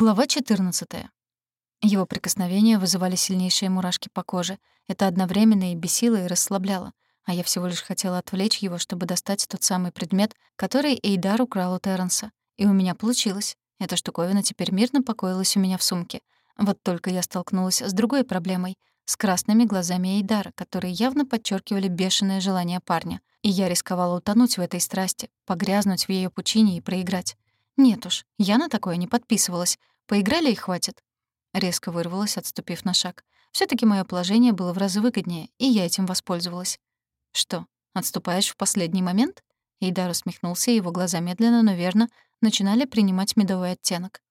Глава 14. Его прикосновения вызывали сильнейшие мурашки по коже. Это одновременно и бесило, и расслабляло. А я всего лишь хотела отвлечь его, чтобы достать тот самый предмет, который Эйдар украл у Терренса. И у меня получилось. Эта штуковина теперь мирно покоилась у меня в сумке. Вот только я столкнулась с другой проблемой — с красными глазами Эйдара, которые явно подчеркивали бешеное желание парня. И я рисковала утонуть в этой страсти, погрязнуть в ее пучине и проиграть. Нет уж, я на такое не подписывалась. Поиграли и хватит. Резко вырвалась, отступив на шаг. все таки мое положение было в разы выгоднее, и я этим воспользовалась. «Что, отступаешь в последний момент?» Эйдар усмехнулся, и его глаза медленно, но верно начинали принимать медовый оттенок.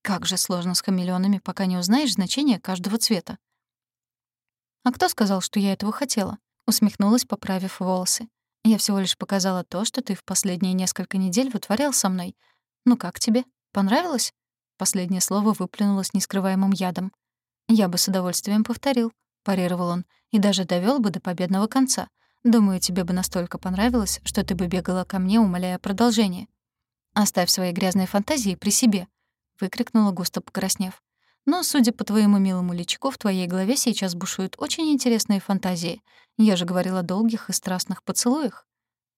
Как же сложно с хамелеонами, пока не узнаешь значение каждого цвета. «А кто сказал, что я этого хотела?» Усмехнулась, поправив волосы. «Я всего лишь показала то, что ты в последние несколько недель вытворял со мной, «Ну как тебе? Понравилось?» Последнее слово выплюнуло с нескрываемым ядом. «Я бы с удовольствием повторил», — парировал он, «и даже довёл бы до победного конца. Думаю, тебе бы настолько понравилось, что ты бы бегала ко мне, умоляя продолжение». «Оставь свои грязные фантазии при себе», — выкрикнула густо покраснев. «Но, судя по твоему милому личику, в твоей голове сейчас бушуют очень интересные фантазии. Я же говорила о долгих и страстных поцелуях».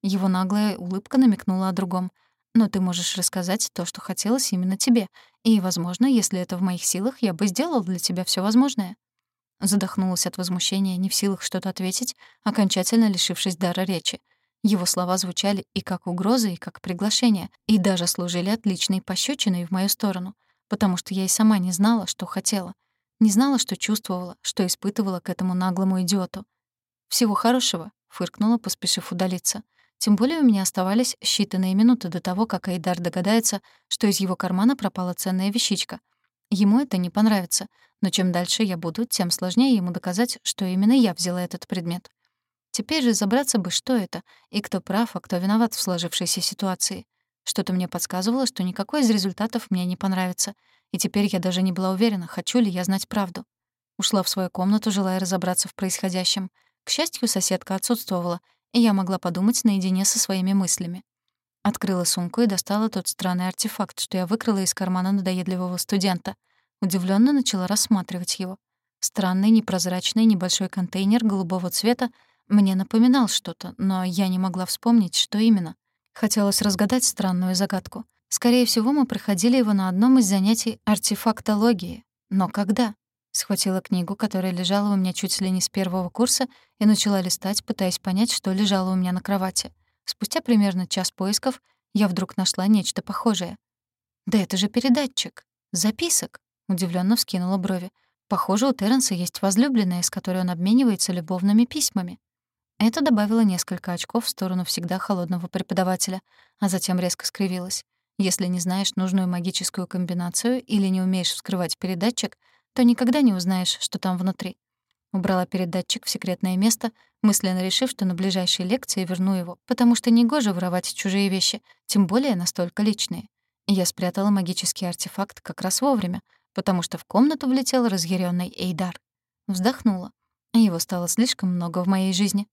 Его наглая улыбка намекнула о другом — но ты можешь рассказать то, что хотелось именно тебе. И, возможно, если это в моих силах, я бы сделал для тебя все возможное». Задохнулась от возмущения, не в силах что-то ответить, окончательно лишившись дара речи. Его слова звучали и как угроза, и как приглашение, и даже служили отличной пощечиной в мою сторону, потому что я и сама не знала, что хотела. Не знала, что чувствовала, что испытывала к этому наглому идиоту. «Всего хорошего», — фыркнула, поспешив удалиться. Тем более у меня оставались считанные минуты до того, как Айдар догадается, что из его кармана пропала ценная вещичка. Ему это не понравится, но чем дальше я буду, тем сложнее ему доказать, что именно я взяла этот предмет. Теперь же разобраться бы, что это, и кто прав, а кто виноват в сложившейся ситуации. Что-то мне подсказывало, что никакой из результатов мне не понравится, и теперь я даже не была уверена, хочу ли я знать правду. Ушла в свою комнату, желая разобраться в происходящем. К счастью, соседка отсутствовала, я могла подумать наедине со своими мыслями. Открыла сумку и достала тот странный артефакт, что я выкрала из кармана надоедливого студента. Удивленно начала рассматривать его. Странный, непрозрачный, небольшой контейнер голубого цвета мне напоминал что-то, но я не могла вспомнить, что именно. Хотелось разгадать странную загадку. Скорее всего, мы проходили его на одном из занятий артефактологии. Но когда? Схватила книгу, которая лежала у меня чуть ли не с первого курса, и начала листать, пытаясь понять, что лежало у меня на кровати. Спустя примерно час поисков я вдруг нашла нечто похожее. «Да это же передатчик! Записок!» — удивленно вскинула брови. «Похоже, у Терренса есть возлюбленная, с которой он обменивается любовными письмами». Это добавило несколько очков в сторону всегда холодного преподавателя, а затем резко скривилась. Если не знаешь нужную магическую комбинацию или не умеешь вскрывать передатчик — то никогда не узнаешь, что там внутри. Убрала передатчик в секретное место, мысленно решив, что на ближайшей лекции верну его, потому что негоже воровать чужие вещи, тем более настолько личные. Я спрятала магический артефакт как раз вовремя, потому что в комнату влетел разъяренный Эйдар. Вздохнула. Его стало слишком много в моей жизни.